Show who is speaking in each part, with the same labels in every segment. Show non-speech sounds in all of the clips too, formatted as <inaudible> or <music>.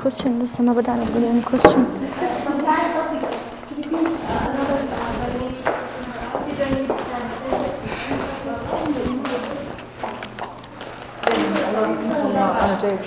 Speaker 1: any question لسه ما بدأنا نقول any question
Speaker 2: أنا جاي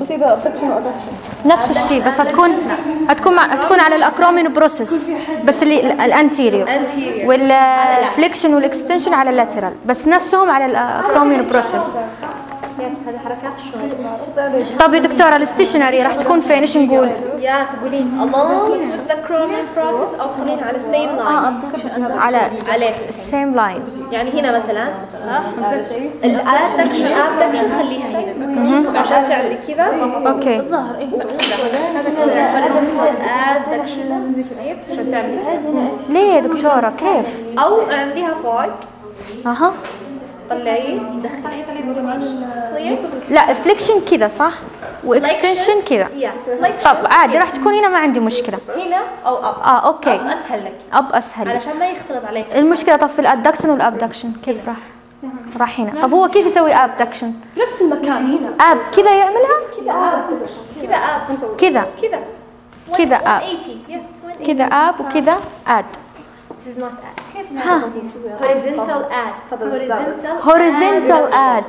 Speaker 2: بس اذا abduction و
Speaker 1: adduction الشيء بس هتكون هتكون هتكون على ال acromion process بس اللي ال anterior وال flexion وال extension على ال lateral بس نفسهم على ال acromion
Speaker 3: process yes هذه حركات الشغل.
Speaker 1: طب يا دكتورة ال stationary راح تكون فين؟ إيش نقول؟
Speaker 3: يا تقولين. along the acromion process أو تخلين على ال same line
Speaker 1: على
Speaker 3: عليه
Speaker 1: ال same line
Speaker 3: يعني هنا مثلا ال adduction adduction خليه هنا عشان تعملي كذا.
Speaker 1: okay.
Speaker 3: الظهر ال adduction طيب عشان تعملي؟
Speaker 1: ليه يا دكتورة؟ كيف؟
Speaker 3: أو اعمليها فوق.
Speaker 1: أها.
Speaker 3: طلعيه. دخلي clear
Speaker 1: لا flexion كذا صح؟ و extension
Speaker 3: كذا.
Speaker 1: طب عادي راح تكون هنا ما عندي مشكلة.
Speaker 3: هنا أو ab
Speaker 1: آه okay
Speaker 3: ab أسهل لك.
Speaker 1: ab أسهل.
Speaker 3: علشان ما يختلط عليك.
Speaker 1: المشكلة طب في ال adduction وال abduction كيف راح؟ راح هنا. طب هو كيف يسوي abduction؟
Speaker 3: نفس المكان هنا.
Speaker 1: ab كذا يعملها؟
Speaker 3: كذا ab كذا ab
Speaker 1: كذا.
Speaker 3: كذا.
Speaker 1: كذا ab
Speaker 3: 80 yes
Speaker 1: كذا ab وكذا
Speaker 3: ad Is not.
Speaker 1: ها
Speaker 3: Horizontal ad. Horizontal.
Speaker 1: horizontal ad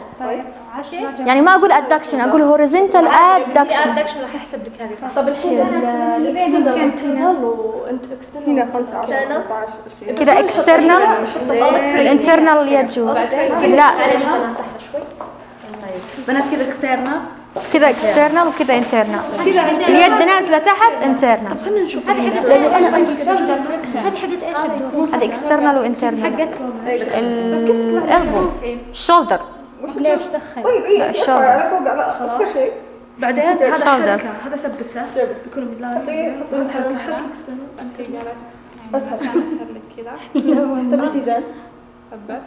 Speaker 1: يعني ما أقول adduction أقول horizontal adduction
Speaker 3: adduction راح يحسب لك هذه.
Speaker 2: طب الحين ال internal وانت external هنا 15
Speaker 3: External.
Speaker 1: كذا external ال internal يجوا لا.
Speaker 3: بنات
Speaker 4: كذا external
Speaker 1: كذا external وكذا internal اليد نازلة تحت internal
Speaker 5: هذه حقت إيش؟ الدور؟
Speaker 1: هذه external و internal
Speaker 5: حقت
Speaker 1: ال elbow ال shoulder
Speaker 5: ليش دخل؟
Speaker 2: طيب إيه
Speaker 1: ال shoulder.
Speaker 2: على فوق على أكثر شيء.
Speaker 4: بعدين هذا shoulder. هذا ثبته.
Speaker 2: إيه
Speaker 4: هذا حركه حركه external انت
Speaker 2: أسهل. <laughs>
Speaker 4: كذا
Speaker 2: ثبتي زين.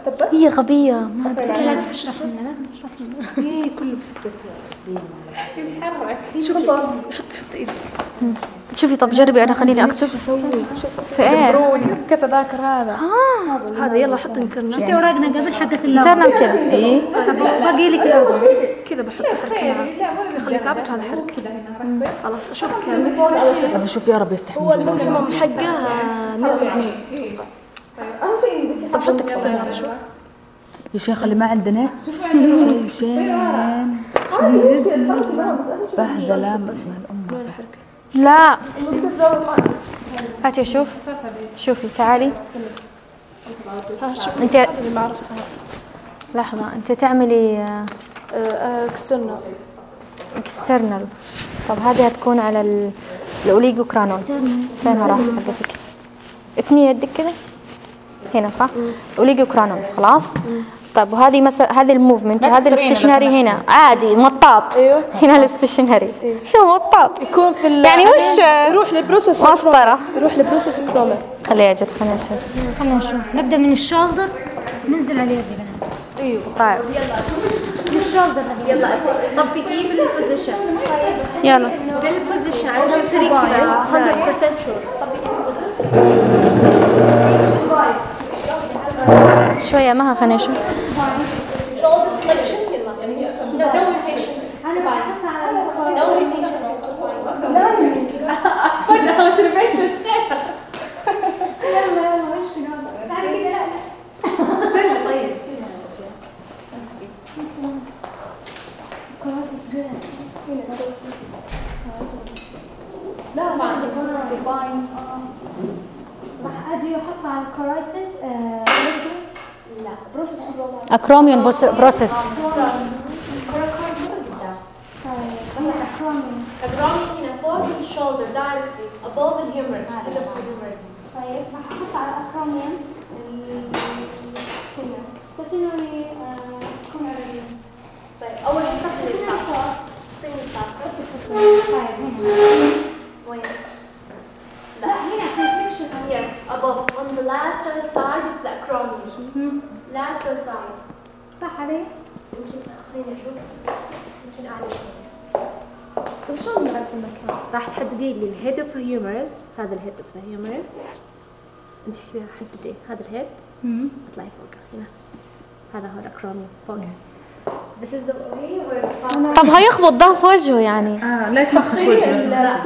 Speaker 2: ثبت
Speaker 1: هي غبية ما
Speaker 5: لازم تشرح لنا لازم تشرح لنا.
Speaker 4: إيه كله بسكت
Speaker 3: يتحرك.
Speaker 4: شوف حط حط إيدك.
Speaker 1: شوفي طب جربي أنا خليني أكتب. في إيه
Speaker 2: كيف ذاكر هذا
Speaker 4: هذا يلا حط internal
Speaker 5: شفتي أوراقنا قبل حقت اللون
Speaker 1: internal كذا إيه
Speaker 5: طب باقي لي كذا.
Speaker 4: كذا بحط حركه كذا. خليه ثابت على حركه خلاص أشوف كم
Speaker 6: ابى أشوف يا رب يفتح
Speaker 4: هو الماكسيمم حقه 180
Speaker 2: اهم شيء بدي
Speaker 4: شوف
Speaker 6: يا شيخ اللي ما عنده نت من الام
Speaker 1: لا. هاتي شوف. شوفي تعالي. أنت
Speaker 4: اللي ما عرفتها
Speaker 1: لحظة أنت تعملي
Speaker 4: اكسترنال
Speaker 1: اكسترنال طب هذه هتكون على ال- الاوليجو كرانون فين؟ راحت حقتك. اتني يدك كده. هنا صح؟ اوليجو كرانون خلاص؟ طيب وهذه مثلا هذه الموفمنت وهذه الاستشناري هنا. عادي مطاط.
Speaker 2: أيوه.
Speaker 1: هنا الاستشناري. هنا مطاط.
Speaker 2: يكون في ال-
Speaker 1: يعني وش؟
Speaker 2: يروح للبروسيس
Speaker 1: مسطرة.
Speaker 2: يروح للبروسيس كروما
Speaker 1: خليها جت خلينا نشوف.
Speaker 5: خلينا نشوف. نبدأ من ال shoulder. ننزل على اليد يا بنات
Speaker 1: طيب.
Speaker 5: من ال shoulder.
Speaker 3: يلا طبقيه بال position.
Speaker 1: يلا.
Speaker 3: بال position علشان تصيري كذا 100%
Speaker 1: sure. مها خلينا نشوف
Speaker 3: Shoulder flexion يلا.
Speaker 5: راح أجي واحط على الكورايتد بروسس
Speaker 3: لا بروسس
Speaker 1: اكروميون بروسيس
Speaker 5: طيب
Speaker 3: هنا فوق الشولدر directly above the humerus end of the humerus
Speaker 5: طيب راح أحط على الاكروميوم هنا ستاتينوري تكون على
Speaker 3: طيب اول شيء تحت
Speaker 5: هنا
Speaker 3: الفاق
Speaker 5: فوق
Speaker 3: اعطيني الفاق
Speaker 5: طيب هنا
Speaker 3: وين
Speaker 5: لا هنا عشان
Speaker 3: Yes, above on the lateral side of the acromion. Lateral side.
Speaker 5: صح علي؟
Speaker 3: يمكن خليني أشوف يمكن اعلى شوي.
Speaker 2: طيب شلون نعرف المكان؟ راح تحددين لي ال head of humerus هذا ال head of humerus أنت كذا حددين هذا ال head اطلعي فوق هنا هذا هو ال acromion فوق. This is the way where
Speaker 1: طب هيخبط ده في وجهه يعني.
Speaker 6: آه لا تفخش وجهك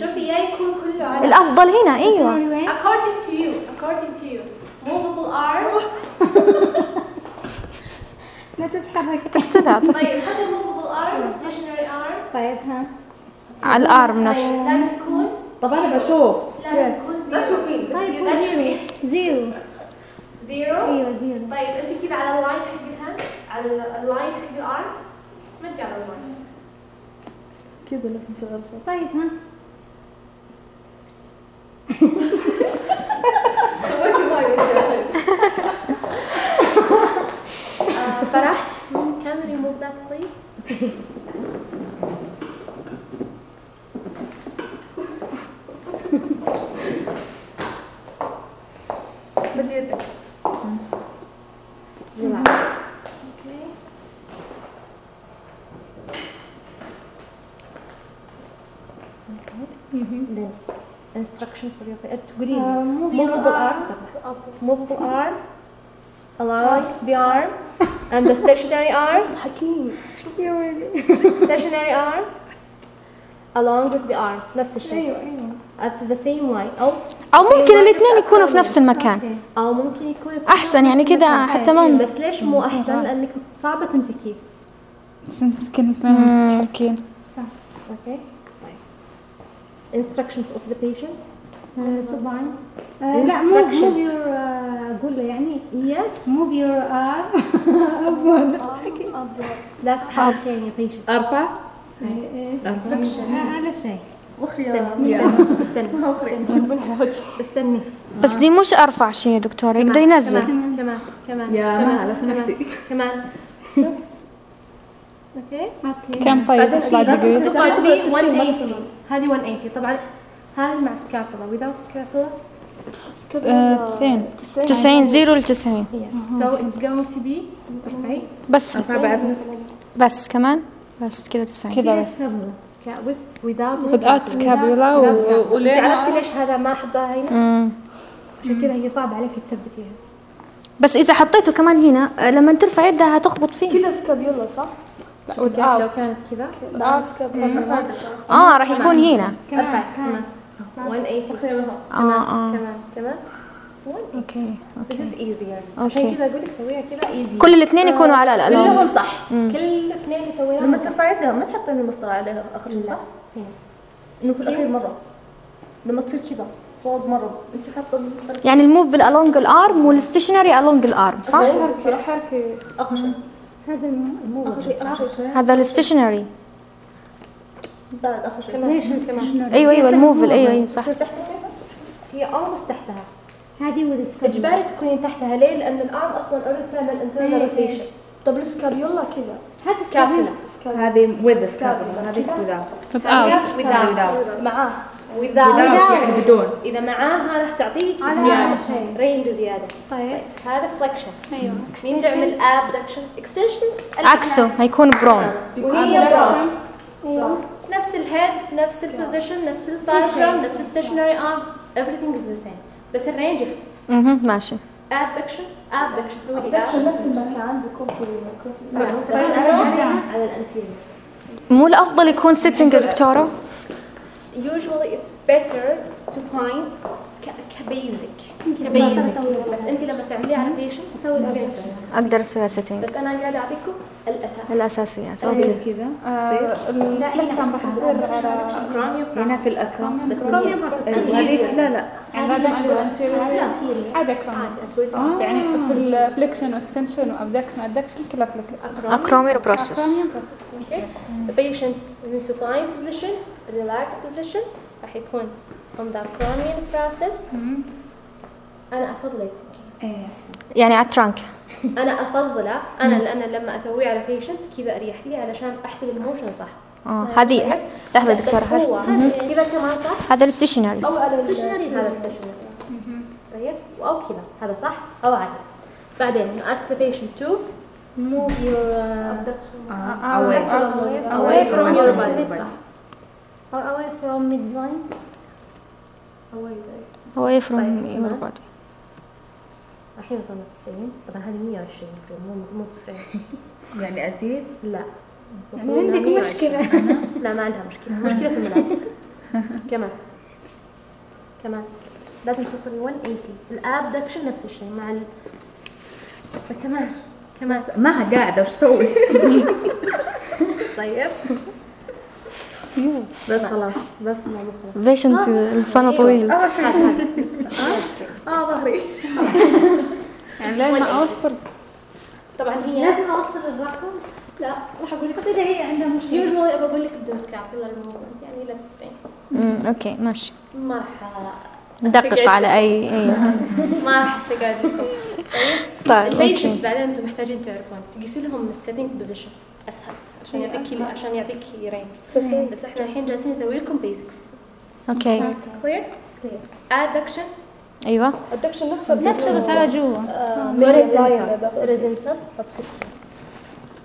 Speaker 3: شوفي يا يكون كله على <laughs>
Speaker 1: الافضل هنا
Speaker 5: أيوه.
Speaker 3: according to you according to you. Movable arm
Speaker 5: لا <laughs> تتحرك
Speaker 1: تقتلها
Speaker 3: طيب حتى movable arm stationary arm.
Speaker 5: طيب ها.
Speaker 1: على الارم
Speaker 3: طيب
Speaker 1: نفسه.
Speaker 3: لازم يكون
Speaker 6: طب أنا بشوف.
Speaker 3: لازم يكون زيرو
Speaker 5: طيب
Speaker 3: تشوفين
Speaker 5: زيرو.
Speaker 3: زيرو؟
Speaker 5: أيوه زيرو.
Speaker 3: طيب أنت كذا على اللاين حق الهاند على ال line حق ال arm. ما انت على ال line
Speaker 6: كذا لازم تغلط
Speaker 5: طيب ها.
Speaker 3: Uh, Farah, can you remove that please? بدي يدك. Relax. Okay.
Speaker 2: then instruction for your تقولي لي
Speaker 5: move your
Speaker 2: movable arm. movable <laughs> arm. Along the arm. And the stationary <laughs> arm. <laughs> Stationary arm. Along with the arm. نفس الشيء
Speaker 5: أيوه أيوه
Speaker 2: at the same line. أو
Speaker 1: أو ممكن الاثنين يكونوا في نفس المكان.
Speaker 2: أو ممكن يكون
Speaker 1: أحسن يعني كده حتى ما
Speaker 2: بس ليش مو أحسن؟ لأنك صعبة تمسكيه.
Speaker 6: اثنين متحركين
Speaker 2: okay. طيب instructions of the patient.
Speaker 5: صباعي آه، لا move move your آه، قول له يعني.
Speaker 2: Yes.
Speaker 5: Move your arm. <laughs>
Speaker 2: لا تتحركين يا patient.
Speaker 6: أربع.
Speaker 5: آه، على شيء. <laughs> <laughs>
Speaker 2: استني.
Speaker 1: بس دي مش أرفع شيء يا دكتورة يقدر ينزل.
Speaker 2: كمان. كمان. كمان
Speaker 6: يا
Speaker 2: كمان،
Speaker 6: مها لو سمحتي
Speaker 2: كمان. okay
Speaker 5: okay
Speaker 6: كم طيب؟ اطلع دقيقة
Speaker 2: تبقى دي 180 هذه 180 طبعا هذه مع scapula without
Speaker 6: آه، تسعين.
Speaker 1: 90 0 ل 90
Speaker 2: yes. So it's going to be ارفعي
Speaker 1: بس. بس كمان؟ بس كده 90
Speaker 6: كذا بس
Speaker 2: without أنت عرفتي ليش هذا ما احبها هنا؟ عشان كذا هي صعب عليك تثبتيها.
Speaker 1: بس إذا حطيته كمان هنا آه، لما ترفع يدها هتخبط فيه.
Speaker 2: كذا سكابيولا صح؟ لو كانت كذا
Speaker 1: آه راح يكون هنا.
Speaker 2: ارفع كمان 180 كمان
Speaker 1: آه آه.
Speaker 2: كمان كمان
Speaker 1: Okay
Speaker 2: This is easier.
Speaker 1: Okay.
Speaker 2: عشان كذا أقول لك سويها كذا easy.
Speaker 1: كل الاثنين يكونوا على ال along
Speaker 2: كلهم صح. كل اثنين يسويها
Speaker 7: لما ترفع يدها ما تحط أنه المسطره عليها اخر شيء صح؟ إنه في الأخير مرة. لما تصير كذا فوق مرة. أنت حاطة المسطره
Speaker 1: يعني الموف بالالونج الارم والستيشنري الونج الارم صح؟
Speaker 7: حركه اخر شيء
Speaker 5: هذا ال move
Speaker 7: اخر شيء اخر شيء.
Speaker 1: هذا ال stationary
Speaker 7: بعد اخر شيء.
Speaker 5: ليش أيوه
Speaker 1: أيوه ال move أيوه أيوه صح.
Speaker 2: هي almost تحتها.
Speaker 5: هذه وال
Speaker 2: scapula إجباري تكونين تحتها. ليه؟ لأن ال arm أصلا already تعمل internal
Speaker 5: إيه.
Speaker 2: rotation.
Speaker 7: طب ال scapula كذا.
Speaker 5: هذه scapula
Speaker 6: هذه with scapula. هذيك without.
Speaker 2: Without.
Speaker 6: Without.
Speaker 2: Without
Speaker 6: يعني بدون.
Speaker 2: إذا معاها راح تعطيك
Speaker 5: زيادة.
Speaker 2: range زيادة.
Speaker 5: طيب.
Speaker 2: هذا flexion
Speaker 5: أيوه.
Speaker 2: مين تعمل abduction extension
Speaker 1: عكسه هيكون prone
Speaker 2: وهي prone
Speaker 5: أيوه.
Speaker 2: نفس ال head نفس ال position نفس ال fulcrum نفس ال stationary arm everything is the same. بس ال range
Speaker 1: أها ماشي.
Speaker 2: Abduction abduction سوي لي abduction
Speaker 7: نفس المكان بيكون في الكرسي
Speaker 2: بس أنا على ال anterior
Speaker 1: مو الأفضل يكون sitting يا دكتورة؟
Speaker 2: Usually it's better supine ك- ك basic ك basic بس أنت لما تعمليه على patient تسوي
Speaker 1: أقدر أسويها سيتنج
Speaker 2: بس أنا قاعدة أعطيكم الأساس.
Speaker 1: الأساسيات. أوكي.
Speaker 6: أوكي. كذا.
Speaker 4: الفليكشن راح يصير على
Speaker 2: كرونيو
Speaker 6: هنا في الأكرام.
Speaker 2: بس
Speaker 6: لا لا.
Speaker 4: anterior حاجة كرونيوم يعني في الفليكشن اكستنشن وابدكشن ادكشن كلها
Speaker 1: اكرومير بروسس
Speaker 4: كرونيوم بروسس
Speaker 2: Okay. The patient in supine position, relaxed position. راح يكون on the cranial process. أنا أفضل
Speaker 1: يعني على ال trunk
Speaker 2: أنا أفضله أنا لأن لما أسويه على patient كذا أريح لي علشان أحسب ال motion صح.
Speaker 1: آه هذه.
Speaker 2: لحظة هو
Speaker 1: هذه.
Speaker 2: كذا كمان صح؟
Speaker 1: هذا ال stationary
Speaker 2: أو على stationary هذا stationary. طيب. أو كذا. هذا صح أو عادي. بعدين ask the patient to move your uh,
Speaker 6: away
Speaker 2: away from your body.
Speaker 5: صح. Or away from midline?
Speaker 2: Away
Speaker 1: away from
Speaker 2: طيب،
Speaker 1: your body.
Speaker 2: الحين وصلنا 90 طبعا هذه 120 مو مو 90
Speaker 6: يعني ازيد
Speaker 2: لا
Speaker 5: يعني عندك مشكلة
Speaker 2: لا ما عندها مشكلة مشكلة في الملابس كمان كمان لازم توصلي 180 الابدكشن نفس الشيء مع ال كمان. كمان.
Speaker 6: ما قاعدة وش أسوي؟
Speaker 2: طيب. بس خلاص بس ما خلاص
Speaker 1: بيشنت لسانه طويل
Speaker 2: آه ظهري.
Speaker 4: يعني ما اوصل
Speaker 2: طبعا هي
Speaker 5: لازم اوصل الرقم؟
Speaker 2: لا راح أقول لك.
Speaker 5: كذا هي عندها مشكلة.
Speaker 2: يوجوالي أبى أقول لك بدون سكابولا الموفمنت يعني إلى 90
Speaker 1: امم أوكي ماشي.
Speaker 2: ما راح
Speaker 1: دقق على اي أي. <laughs>
Speaker 2: ما راح أستقعد لكم.
Speaker 1: طيب
Speaker 2: البيشنتس
Speaker 1: أوكي.
Speaker 2: بعدين أنتم محتاجين تعرفون. تقيسي لهم السيتنج بوزيشن أسهل. عشان يعطيك عشان يعطيك range بس إحنا الحين جالسين نسوي لكم basics
Speaker 1: أوكي
Speaker 2: clear adduction
Speaker 1: أيوه.
Speaker 8: ال adduction نفسه
Speaker 5: نفسه بس على جوا.
Speaker 2: horizontal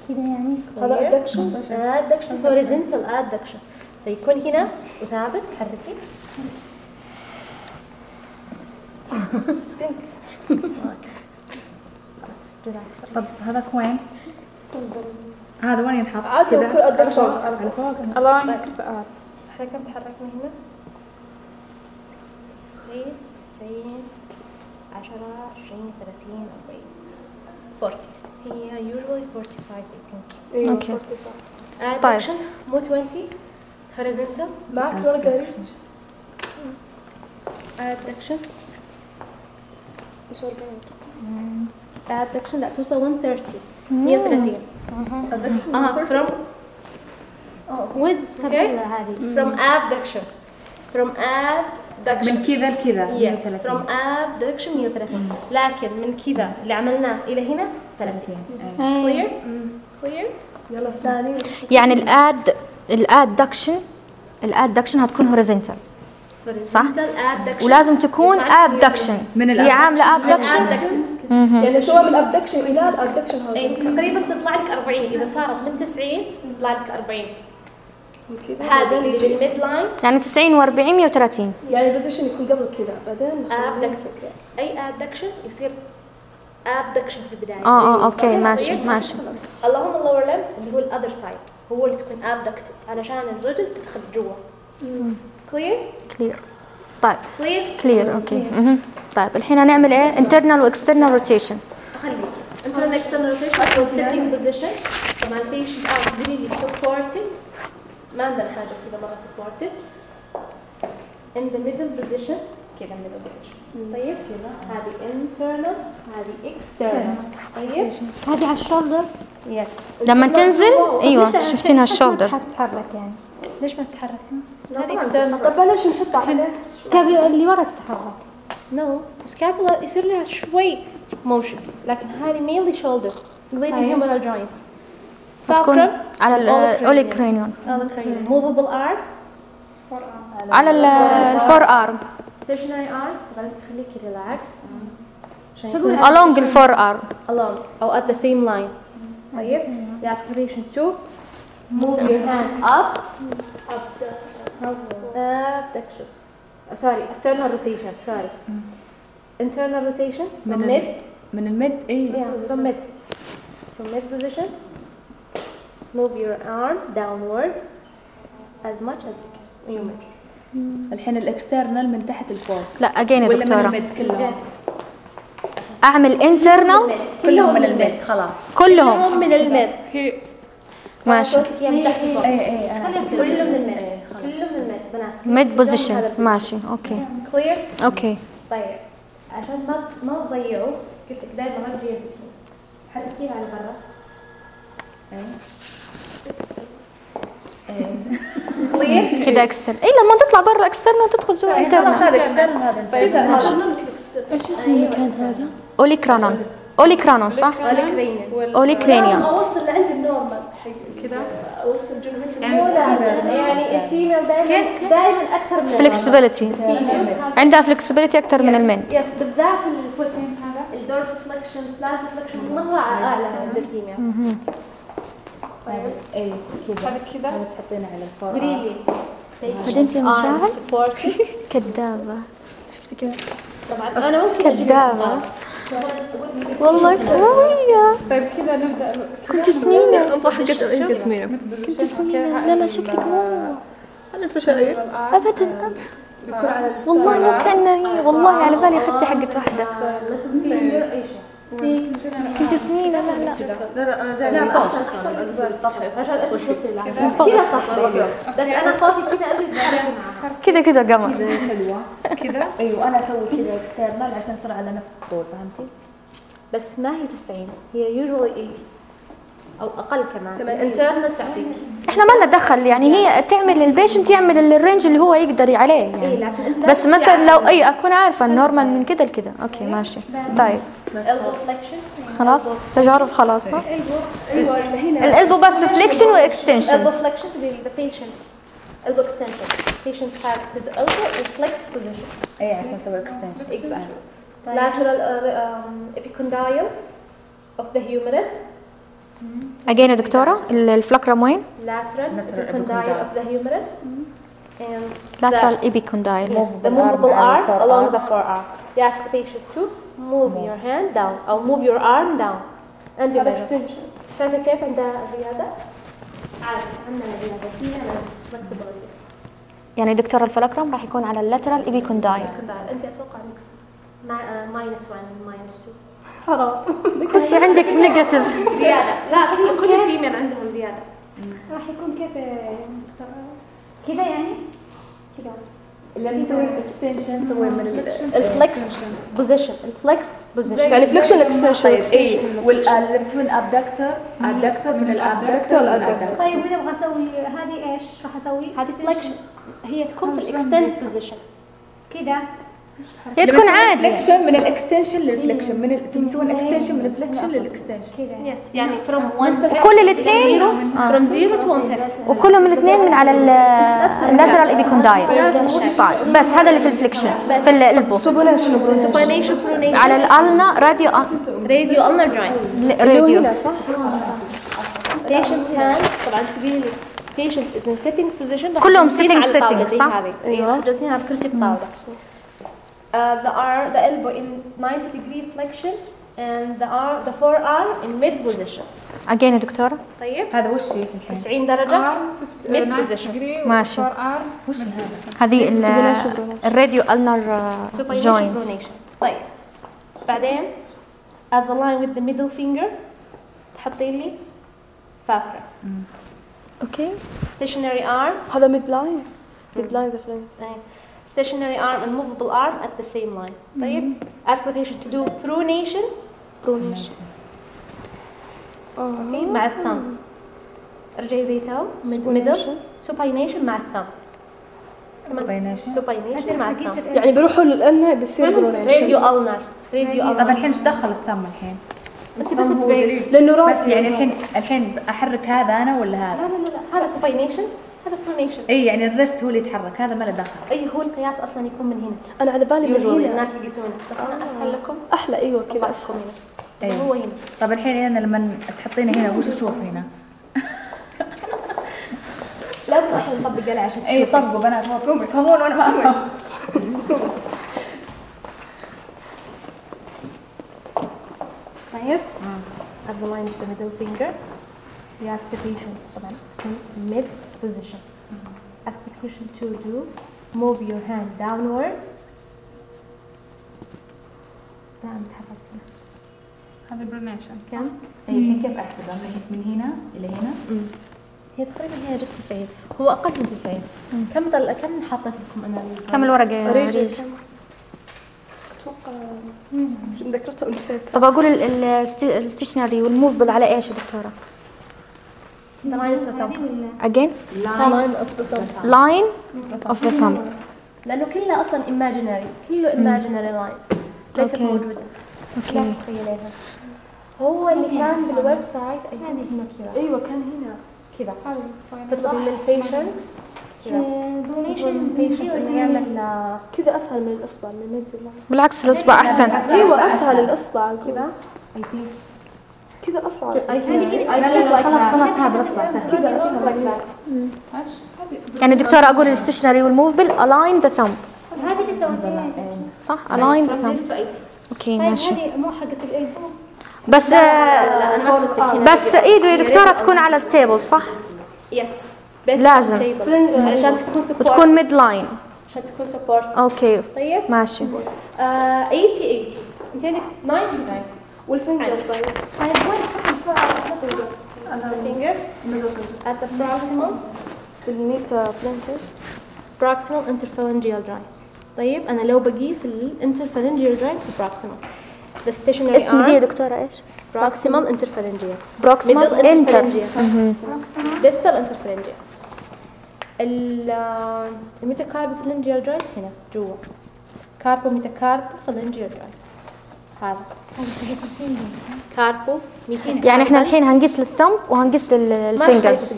Speaker 5: كذا يعني
Speaker 8: هذا ال
Speaker 2: adduction adduction horizontal adduction فيكون هنا وثابت. حركي. <laughs>
Speaker 6: طب هذاك وين؟ هذا وين ينحط؟
Speaker 8: عادي؟ وكل الدكشن
Speaker 6: على فوق
Speaker 4: allowing the art
Speaker 2: إحنا كم تحركنا هنا؟ 90 90 10 20 30 40 40 هي usually 45 يمكن
Speaker 1: أوكي. طيب.
Speaker 2: adduction مو 20 horizontal.
Speaker 8: معك ورقة ريتش
Speaker 2: adduction adduction لا توصل 130 130 آه from
Speaker 5: with scapula هذه.
Speaker 2: From abduction. From abduction.
Speaker 6: من كذا لكذا
Speaker 2: Yes,
Speaker 6: 130.
Speaker 2: from abduction 130 لكن من كذا اللي عملناه إلى هنا 30 clear? clear?
Speaker 8: يلا الثاني.
Speaker 1: يعني ال ad ال adduction ال adduction هتكون
Speaker 2: horizontal صح.
Speaker 1: ولازم تكون
Speaker 6: abduction
Speaker 1: هي عاملة ابدكشن
Speaker 8: يعني سواء من ال abduction إلى ال abduction
Speaker 2: اي
Speaker 8: هذا.
Speaker 2: تقريبا تطلع لك 40 إذا صارت من 90 يطلع لك 40
Speaker 8: كذا
Speaker 2: هذه اللي بال midline
Speaker 1: يعني 90 و40 130
Speaker 8: يعني ال position يكون قبل كذا. بعدين
Speaker 2: abduction. أي abduction يصير abduction في البداية.
Speaker 1: آه آه أوكي
Speaker 2: طيب.
Speaker 1: ماشي ماشي.
Speaker 2: اللهم ال lower limb اللي هو ال other side هو اللي تكون abducted علشان الرجل تدخل جوا. كلير
Speaker 1: كلير طيب.
Speaker 2: كلير
Speaker 1: كلير أوكي. طيب الحين هنعمل إيه؟ Internal و external rotation
Speaker 2: خليك internal external rotation أو sitting position. طبعا ال patient are really supported ما عندنا حاجة كذا مره supported in the middle position. كذا middle position. طيب. هذه internal. هذه external. طيب.
Speaker 5: هذه على ال
Speaker 2: shoulder yes
Speaker 1: لما تنزل؟ أيوه شفتينها ال shoulder
Speaker 5: حتتحرك يعني.
Speaker 2: ليش ما تتحرك؟
Speaker 8: طب بلاش نحطها عليه
Speaker 5: scapula اللي ورا تتحرك.
Speaker 2: no scapula يصير لها شوي motion لكن هذه mainly shoulder humeral joint.
Speaker 1: هتكون
Speaker 2: fulcrum.
Speaker 1: على ال
Speaker 2: olecranon movable arm
Speaker 1: على ال forearm
Speaker 2: stationary arm. طبعا تخليكي relax
Speaker 1: along الفور ارم
Speaker 2: along. أو at the same line. طيب. The aspiration to move your hand up. Abduction Uh, sorry external rotation sorry internal rotation from
Speaker 6: من
Speaker 2: mid.
Speaker 6: من المد اي
Speaker 2: Yeah, from mid. From mid position. Move your arm downward as much as you can. You measure.
Speaker 6: الحين الاكسترنال من تحت لفوق
Speaker 1: لا اجين يا
Speaker 6: ولا من
Speaker 1: دكتورة.
Speaker 6: المد كلهم.
Speaker 1: أعمل انترنال
Speaker 6: كلهم من المد خلاص.
Speaker 1: كلهم.
Speaker 2: كلهم من المد
Speaker 4: هي
Speaker 1: ماشي.
Speaker 2: من.
Speaker 6: اي اي أنا عشان كذا
Speaker 2: كله من. كله
Speaker 1: ميد بوزيشن ماشي أوكي
Speaker 2: كلير
Speaker 1: أوكي
Speaker 2: طيب عشان ما ما تضيعوا قلت لك دائما رجعي يدك حركيها على برا كلير
Speaker 1: كده اكسل اي لما تطلع برا اكسلنا تدخل جوا
Speaker 6: خلاص
Speaker 1: انترنال
Speaker 6: هذا. اكسترنال هذا.
Speaker 8: إيش اسم المكان هذا؟
Speaker 1: olecranon olecranon صح؟
Speaker 2: olecranon
Speaker 1: olecranon
Speaker 8: أوصل لعند ال normal. حق كذا اوصل
Speaker 2: مو لازم. يعني ال female دائما دائما أكثر من
Speaker 1: flexibility عندها flexibility أكثر من ال
Speaker 2: men yes بالذات ال foot هذا. ال dorsiflexion plantar flexion مرة أعلى عند ال female.
Speaker 6: اي كذا.
Speaker 4: هذا كذا.
Speaker 6: تحطينه على ال forearm
Speaker 2: قولي لي
Speaker 1: بعدين مشاعر؟
Speaker 2: سبورت <laughs>
Speaker 1: كذابة
Speaker 2: طبعا. أنا ممكن
Speaker 1: كذابة والله قوية
Speaker 4: طيب كذا نبدأ.
Speaker 1: كنت سنينة
Speaker 8: قد قد مين
Speaker 1: كنت سنينة لا لا شكلك مو
Speaker 8: أنا في شيء.
Speaker 1: ابدا والله مو كأنها هي والله على بالي أخذتي حقت واحدة. سنينة لا لا
Speaker 8: لا لا
Speaker 2: أنا لها كذا صح بس أنا معها
Speaker 1: كذا كذا قمر
Speaker 6: حلوة
Speaker 4: كذا
Speaker 6: أيوه أنا أسوي كذا external عشان تصير على نفس الطول فهمتي؟
Speaker 2: بس ما هي 90 هي usually 80 أو أقل كمان. ال internal تعطيك.
Speaker 1: إحنا ما لنا دخل يعني هي تعمل ال patient يعمل ال range اللي هو يقدر عليه يعني؟
Speaker 2: انت
Speaker 1: بس مثلا لو اي أكون عارفة ال normal من كده لكده. أوكي ماشي. طيب. خلاص. تجارب خلاص القلب بس فليكشن واكستنشن
Speaker 2: القلب اكستنشن البيشنت هاز هيز القلب فليكس بوزيشن
Speaker 6: أي عشان سوى اكستنشن
Speaker 2: اكزاكت لاترال ابيكوندايل اوف ذا هيومرس
Speaker 1: اجين يا دكتورة الفلكرم وين
Speaker 2: لاترال ابيكوندايل
Speaker 1: اوف
Speaker 2: ذا
Speaker 1: هيومرس
Speaker 2: لاترال ابيكوندايل
Speaker 6: ذا
Speaker 2: موفبل
Speaker 6: ار
Speaker 2: along the forearm. Yes the patient too. Move your hand down or move your arm down. And you measure شايفة كيف عندها زيادة؟ عادي عندنا زيادة. فيها flexibility.
Speaker 1: يعني دكتور ال fulcrum راح يكون على ال lateral
Speaker 2: epicondyle أنت أتوقع ميكس minus 1 minus 2
Speaker 8: حرام. <laughs>
Speaker 1: كل شيء عندك negative
Speaker 2: زيادة. لا كل كل female عندهم زيادة.
Speaker 5: راح يكون كيف؟ كذا يعني؟ كذا.
Speaker 6: لما نسوي ال extension نسوي من ال
Speaker 2: ال flexed position ال flexed position
Speaker 8: يعني flexion extension
Speaker 6: اي واللي من ال abductor لل adductor
Speaker 5: طيب وإذا أبغى أسوي هذه إيش؟ راح أسوي؟
Speaker 2: هذه flexion هي تكون في ال extended position
Speaker 5: كذا
Speaker 1: هي تكون عادي.
Speaker 6: flexion من ال extension لل flexion من تبي تسوون extension من ال flexion
Speaker 5: لل
Speaker 2: extension yes يعني. From 1
Speaker 1: كل الاثنين
Speaker 2: from 0 to 150
Speaker 1: وكلهم الاثنين من على اللاترال ايبيكوندايل طيب بس هذا اللي في الفليكشن في الالبو
Speaker 8: سوبونيشن
Speaker 2: supination pronation
Speaker 1: على الالنا راديو
Speaker 2: radio ulnar joint.
Speaker 1: راديو
Speaker 2: patient can طبعا تبين لي patient is in sitting position. راح
Speaker 1: كلهم sitting sitting،
Speaker 2: زي
Speaker 1: صح؟
Speaker 2: هذه. أيوه. جالسين على كرسي بطاولة uh, the arm the elbow in 90 degree flexion and the arm the forearm in mid position
Speaker 1: again يا دكتوره
Speaker 2: طيب
Speaker 6: هذا وش هي الحين؟
Speaker 2: 90 درجة mid position
Speaker 1: ماشي.
Speaker 6: وش هذا؟
Speaker 1: هذه ال- ال
Speaker 2: radio
Speaker 1: ulnar
Speaker 2: joint طيب بعدين at the line with the middle finger تحطين لي فاكرة
Speaker 8: okay
Speaker 2: stationary arm
Speaker 8: هذا line mid line the forearm
Speaker 2: أي. Stationary arm and movable arm at the same line. طيب؟ ask the patient to do pronation.
Speaker 8: pronation
Speaker 2: okay مع ال thumb. أرجعي زي to middle. Supination. مع ال thumb.
Speaker 6: Supination.
Speaker 2: supination مع الثumb.
Speaker 8: يعني بيروحوا لانها بيصير pronation
Speaker 2: radio ulnar. Radio
Speaker 6: طب الحين إيش دخل ال thumb الحين؟
Speaker 2: انت بس تبعي
Speaker 8: لأنه راسي
Speaker 6: بس يعني الحين الحين أحرك هذا أنا ولا هذا؟
Speaker 2: لا لا لا. هذا supination. هذا pronation
Speaker 6: اي يعني ال wrist هو اللي يتحرك هذا ما له دخل.
Speaker 2: اي هو القياس أصلا يكون من هنا.
Speaker 8: أنا على بالي من هنا
Speaker 2: الناس يقيسون. بس أنا أسهل لكم.
Speaker 8: أحلى إيوه كذا أسهل.
Speaker 2: هنا
Speaker 6: أيوة.
Speaker 2: هو هنا.
Speaker 6: طب الحين أنا لما تحطيني هنا وش أشوف هنا؟ <laughs>
Speaker 2: لازم إحنا نطبق عليه عشان
Speaker 6: اي طبقوا بنات قوموا تفهمون وأنا ما أفهم. <laughs>
Speaker 2: طيب. at the line of the middle finger we ask the patient طبعا mid position ask the patient to do move your hand downward لا متحرك
Speaker 4: هذا pronation
Speaker 2: كم؟
Speaker 6: اي الحين كيف احسبها من- من هنا إلى هنا
Speaker 2: هي تقريبا هي جت 90 هو أقل من 90 كم ضل كم حطيت لكم أنا
Speaker 1: كم الورقة يا ريج؟
Speaker 8: أتوقع مش مذكرتها ونسيتها
Speaker 1: طب أقول ال stationary وال movable على إيش يا دكتورة
Speaker 2: The line of the thumb.
Speaker 1: Again?
Speaker 8: Line of the thumb.
Speaker 1: Line of the thumb.
Speaker 2: لأنه كلها أصلا imaginary. كله imaginary lines. ليست
Speaker 1: okay.
Speaker 2: موجودة. لا
Speaker 1: okay
Speaker 2: تخيليها. هو اللي كان بال website think هنا كذا.
Speaker 8: أيوه كان هنا.
Speaker 2: كذا. تطلب من ال patient آه،
Speaker 8: كذا. أسهل من الإصبع
Speaker 1: بالعكس الإصبع أحسن.
Speaker 8: أيوه أسهل الإصبع.
Speaker 2: كذا.
Speaker 8: كذا
Speaker 2: أصعب.
Speaker 6: خلاص هذا سهل
Speaker 8: كذا اسهل؟
Speaker 1: يعني دكتورة أقول ال stationary وال movable align the thumb.
Speaker 5: هذه اللي سويتيها.
Speaker 1: صح؟ align the thumb. okay
Speaker 5: طيب
Speaker 1: ماشي.
Speaker 5: هذه مو حقت
Speaker 2: ال elbow بس هنا.
Speaker 1: بس ايده يا دكتورة تكون على ال table صح؟
Speaker 2: yes
Speaker 1: لازم.
Speaker 2: عشان تكون support
Speaker 1: وتكون mid line
Speaker 2: عشان تكون support
Speaker 1: okay.
Speaker 2: طيب.
Speaker 1: ماشي.
Speaker 2: آه 80 80 انت عندك 90 90
Speaker 8: طيب.
Speaker 2: أنا لو بقيس ال interphalangeal joint proximal the stationary
Speaker 1: اسم دي يا دكتورة إيش؟
Speaker 2: proximal interphalangeal
Speaker 1: proximal
Speaker 2: inter distal interphalangeal ال metacarpophalangeal joint هنا جوا. carpo metacarpophalangeal joint هذا. carpo.
Speaker 1: يعني إحنا الحين هنقيس لل thumb وهنقيس
Speaker 2: لل fingers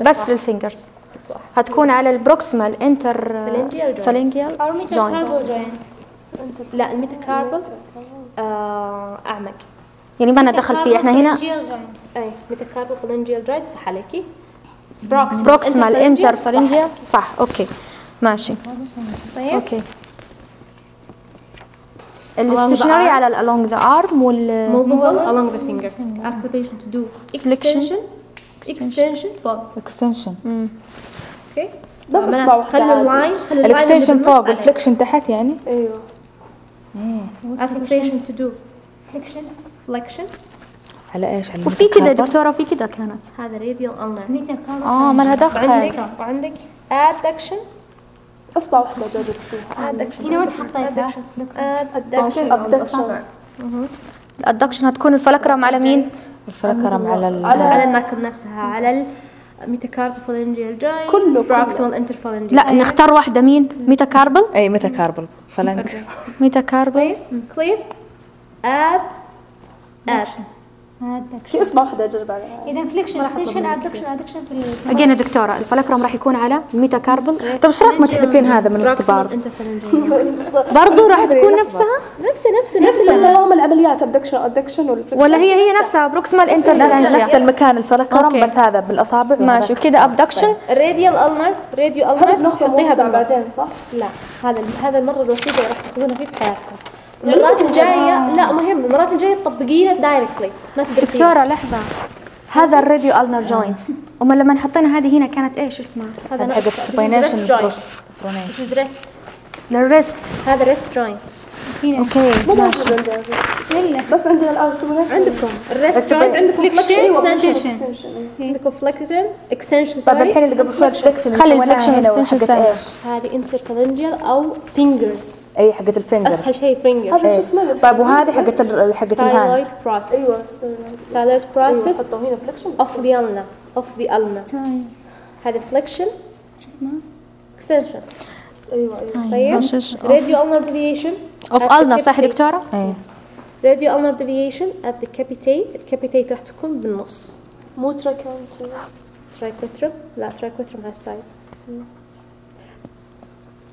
Speaker 1: بس
Speaker 2: لل fingers
Speaker 1: هتكون على ال
Speaker 5: proximal inter.
Speaker 1: phalangeal
Speaker 5: meta joint
Speaker 2: لا ال metacarpal آه أعمق.
Speaker 1: يعني ما ندخل فيه. إحنا هنا
Speaker 2: أي metacarpal phalangeal joint صح عليكي؟
Speaker 1: proximal inter phalangeal صح okay. ماشي.
Speaker 2: طيب.
Speaker 1: okay. ال stationary على ال along the arm وال
Speaker 2: movable along the finger. Ask the patient to do extension. Extension. فوق
Speaker 9: extension
Speaker 2: okay
Speaker 8: بس اصبع واحدة
Speaker 2: خلوا
Speaker 8: عادي.
Speaker 2: ال line خلوا ال
Speaker 9: line
Speaker 2: ال
Speaker 9: extension
Speaker 2: فوق. وال
Speaker 9: flexion تحت يعني؟
Speaker 8: أيوه.
Speaker 2: Ask the patient to do flexion. flexion.
Speaker 9: على إيش؟ على
Speaker 1: وفي كذا
Speaker 9: ال metacarpal؟
Speaker 1: دكتورة في كذا كانت.
Speaker 2: هذا radial ulnar.
Speaker 1: آه ما لها دخل
Speaker 2: وعندك وعندك adduction
Speaker 8: أصبع واحدة جرب فيها
Speaker 2: adduction
Speaker 5: هنا وين حطيتها؟
Speaker 2: adduction
Speaker 8: abduction
Speaker 1: ال adduction هتكون ال fulcrum على مين؟
Speaker 9: ال fulcrum على ال-
Speaker 2: على ال knuckle نفسها على ال metacarpophalangeal joint
Speaker 8: كله-
Speaker 2: proximal interphalangeal
Speaker 1: لا نختار واحدة. مين؟ metacarpal؟
Speaker 9: أي metacarpal phalang
Speaker 1: ميتاكاربل.
Speaker 2: كلير أب ات
Speaker 8: في اصبع واحدة جرب عليها.
Speaker 5: إذا فليكشن اكستنشن أدكشن أدكشن في
Speaker 1: اجين يا دكتورة الفلكرم راح يكون على الميتاكاربل
Speaker 9: طيب إيش رأيك ما تحذفين هذا من الاختبار؟ <laughs>
Speaker 1: برضو راح تكون نفسها؟
Speaker 2: نفسه نفسه
Speaker 8: نفس
Speaker 2: نفسه
Speaker 8: اللي سواهم العمليات ابدكشن ادكشن والفليكشن.
Speaker 1: ولا هي هي نفسها بروكسيمال
Speaker 9: نفس
Speaker 1: انتر
Speaker 9: المكان الفلكرم. بس هذا بالأصابع.
Speaker 1: ماشي وكذا ابدكشن
Speaker 2: الراديال النر راديو النر
Speaker 8: بناخذه
Speaker 2: حطيها
Speaker 8: موسع
Speaker 2: بالنص
Speaker 8: بعدين صح؟
Speaker 2: لا هذا هذا المرة الوحيدة اللي راح تاخذونها فيه بحياتكم المرات الجايه لا مهم. المرات الجاية تطبقينها directly ما تدرسيها.
Speaker 1: دكتورة لحظة. هذا ال radio ulnar joint وما لما حطينا هذه هنا كانت إيش؟ اسمها؟
Speaker 2: هذا is wrist لل wrist هذا wrist joint.
Speaker 1: okay
Speaker 8: مو
Speaker 1: ماشي.
Speaker 8: عندنا بس عندنا الان simulation
Speaker 2: عندكم ال wrist joint عندكم flexion
Speaker 8: أيوه
Speaker 2: extension. عندكم flexion extension
Speaker 9: طيب الحين اللي قبل شوي ال flexion
Speaker 1: خلي ال flexion extension سهل.
Speaker 2: هذه interphalangeal أو fingers.
Speaker 9: أي حقة ال
Speaker 2: finger اصحى شيء finger.
Speaker 8: هذا شو إيه. اسمه؟
Speaker 9: طيب وهذه حقة حقة ال hand. أيوه
Speaker 2: styloid process styloid process of the ulna of the ulna هذا flexion
Speaker 5: شو اسمه؟
Speaker 2: extension
Speaker 8: أيوه, أيوة.
Speaker 2: طيب. radio ulnar deviation of
Speaker 1: ulna صح دكتورة؟
Speaker 2: radio ulnar deviation at the capitate ال capitate راح تكون بالنص.
Speaker 8: مو
Speaker 2: triquetrum لا triquetrum هال side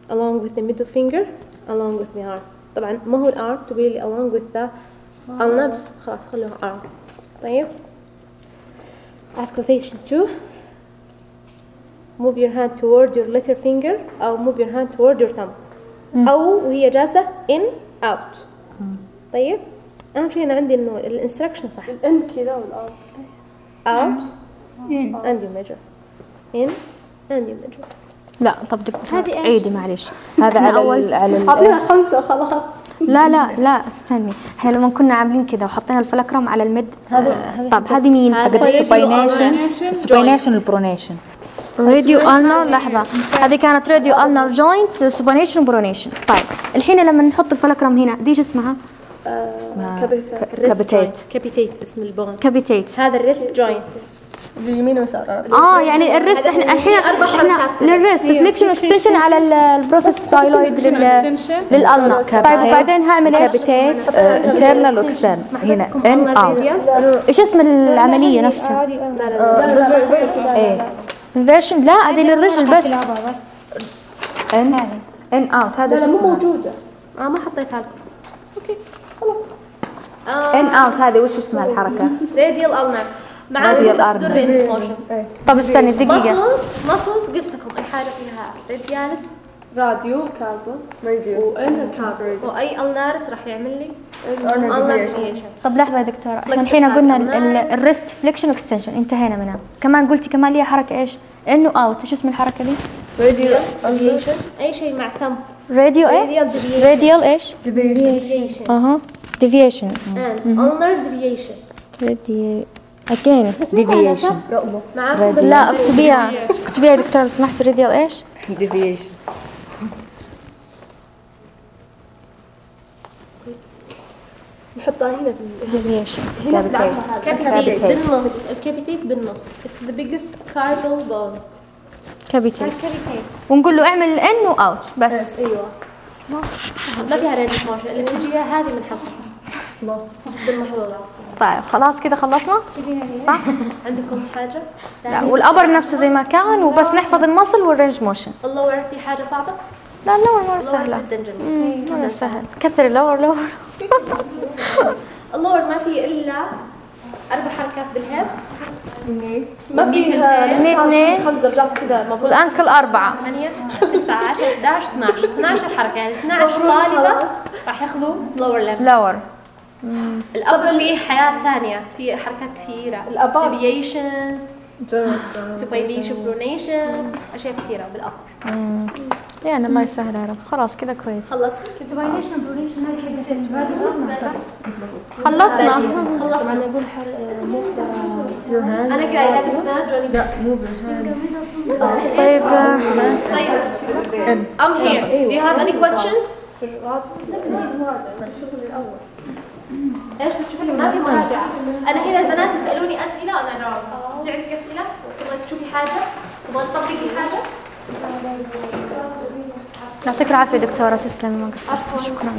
Speaker 2: along with the middle finger. Along with the arm طبعا ما هو الارم تقولي لي along with the ulna بس خلاص خلوها arm طيب ask the patient to move your hand toward your little finger أو move your hand toward your thumb أو وهي جالسة in out طيب أهم شيء أنا عندي إنه الانستركشن صح
Speaker 8: الان كذا والار
Speaker 2: out and you measure in and you measure
Speaker 1: لا طب دكتور عيدي معلش
Speaker 9: هذا على
Speaker 1: أول.
Speaker 9: ال على
Speaker 8: أعطينا خمسة وخلاص.
Speaker 1: لا لا لا استني. إحنا لما كنا عاملين كذا وحطينا ال fulcrum على المد آه طب هذه مين؟
Speaker 9: حقت ال supination ال
Speaker 1: supination وال pronation radioulnar لحظة. هذه كانت radioulnar joint supination pronation طيب الحين لما نحط ال fulcrum هنا دي شو اسمها؟
Speaker 9: capitate
Speaker 2: capitate اسم ال
Speaker 1: bone.
Speaker 2: capitate هذا ال wrist joint
Speaker 8: باليمين ويسار
Speaker 1: آه يعني ال wrist إحنا الحين إحنا لل wrist flexion extension على ال- process styloid لل لل ulna طيب وبعدين هعمل إيش؟
Speaker 9: capitate internal و external هنا in out
Speaker 1: إيش اسم العملية نفسها؟ eversion لا هذه للرجل بس
Speaker 9: in in out هذا شو اسمه
Speaker 8: موجوده
Speaker 2: آه ما حطيتها لكم
Speaker 9: in out هذه وش اسمها الحركه
Speaker 2: radial ulnar مع
Speaker 9: Radial ulnar.
Speaker 2: range motion.
Speaker 1: طب استني دقيقة.
Speaker 2: muscles muscles قلت لكم أي حاجة فيها radialis
Speaker 8: radio carpo radio. وإن carpo
Speaker 2: وأي ulnaris راح يعمل لي؟ ulnar deviation
Speaker 1: طب لحظة يا دكتورة. إحنا الحين قلنا ال- ال- ال wrist flexion extension انتهينا منها. كمان قلتي كمان ليها حركة إيش؟ in out إيش اسم الحركة دي؟
Speaker 2: deviation أي شيء مع thumb radio
Speaker 1: إيه؟ radial
Speaker 2: deviation
Speaker 1: إيش؟ deviation
Speaker 2: أها. deviation deviation.
Speaker 1: radio again
Speaker 9: deviation
Speaker 2: معاكم
Speaker 1: لا اكتبيها اكتبيها يا دكتوره لو سمحتي radial إيش؟
Speaker 9: deviation
Speaker 8: نحطها هنا في
Speaker 1: deviation
Speaker 2: capitate بالنص. ال capitate بالنص. It's the biggest carpal bone.
Speaker 1: capitate ونقول له اعمل in و out بس.
Speaker 2: أيوه. ما فيها range motion اللي تجيها هذه من حقها. <laughs> بالمحفوظة
Speaker 1: طيب خلاص كده خلصنا؟ صح؟ <laughs>
Speaker 2: عندكم حاجة؟
Speaker 1: لا وال upper نفسه زي ما كان وبس نحفظ ال muscle وال
Speaker 2: range motion ال lower في حاجة صعبة؟
Speaker 1: لا ال lower
Speaker 2: ال lower
Speaker 1: سهلة.
Speaker 2: جدا جميل.
Speaker 1: مم، مرة سهل. كثر ال lower
Speaker 2: lower <laughs> ال lower ما في إلا أربع حركات بال hip.
Speaker 8: ما فيها
Speaker 1: اثنين.
Speaker 8: خمس درجات كذا مبروك
Speaker 1: وال ankle أربعة.
Speaker 2: 8 9 10 11 12 12 حركة. يعني 12 طالبة راح ياخذوا lower level
Speaker 1: lower
Speaker 2: ال upper فيه حياة ثانية في حركات كثيرة.
Speaker 8: ال upper.
Speaker 2: deviations supination pronation أشياء كثيرة بال upper.
Speaker 1: يعني ما يسهل يا رب. خلاص كده كويس.
Speaker 2: خلصت؟
Speaker 1: خلصنا.
Speaker 2: خلصنا. أنا قاعدة لابسنا جوني.
Speaker 1: طيب آه،
Speaker 2: طيب. I'm here. Do you have any questions? إيش بتشوفي ما في مراجعة أنا كذا البنات يسألوني أسئلة وأنا اجاوب انت عندك أسئلة؟ تبغي تشوفي حاجة؟ تبغي تطبقي حاجة؟
Speaker 1: يعطيك العافية دكتورة تسلمي ما قصرتي شكرا.